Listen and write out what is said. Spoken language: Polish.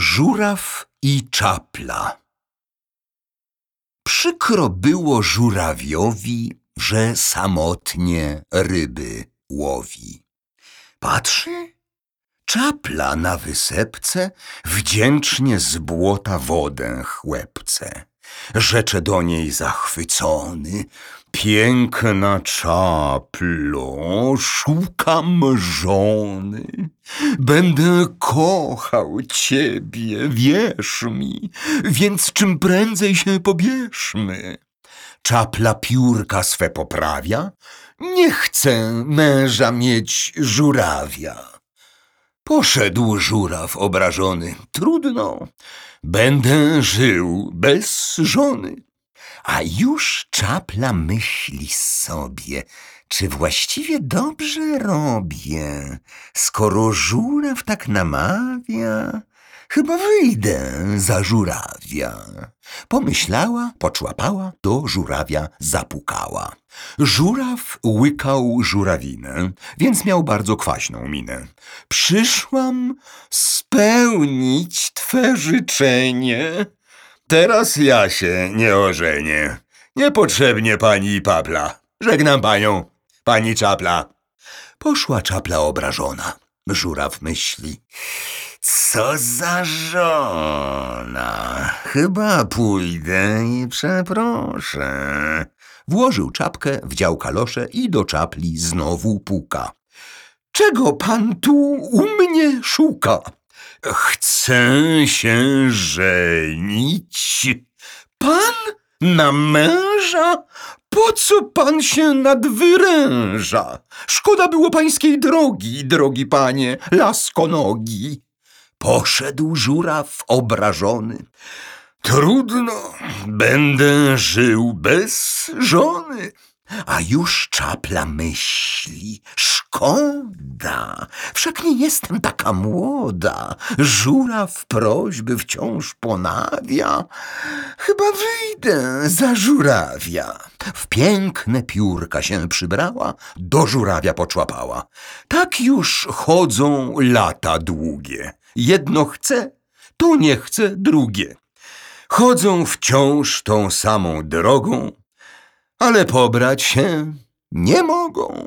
Żuraw i czapla Przykro było żurawiowi, że samotnie ryby łowi. Patrzy, czapla na wysepce wdzięcznie z błota wodę chłepce. Rzecze do niej zachwycony, piękna czaplo, szukam żony. Będę kochał ciebie, wierz mi, więc czym prędzej się pobierzmy. Czapla piórka swe poprawia, nie chcę męża mieć żurawia. Poszedł żuraw obrażony. Trudno, będę żył bez żony. A już czapla myśli sobie, czy właściwie dobrze robię, skoro żuraw tak namawia. Chyba wyjdę za żurawia. Pomyślała, poczłapała, do żurawia zapukała. Żuraw łykał żurawinę, więc miał bardzo kwaśną minę. Przyszłam spełnić twe życzenie. Teraz ja się nie ożenię. Niepotrzebnie pani papla. Żegnam panią, pani czapla. Poszła czapla obrażona. Żuraw myśli. Co za żona? Chyba pójdę i przeproszę. Włożył czapkę, wdział kalosze i do czapli znowu puka. Czego pan tu u mnie szuka? Chcę się żenić. Pan na męża? Po co pan się nadwyręża? Szkoda było pańskiej drogi, drogi panie, laskonogi. Poszedł żuraw obrażony. Trudno, będę żył bez żony. A już czapla myśli, szkoda, wszak nie jestem taka młoda. Żuraw prośby wciąż ponawia, chyba wyjdę za żurawia. W piękne piórka się przybrała, do żurawia poczłapała. Tak już chodzą lata długie. Jedno chce, to nie chce drugie. Chodzą wciąż tą samą drogą, ale pobrać się nie mogą.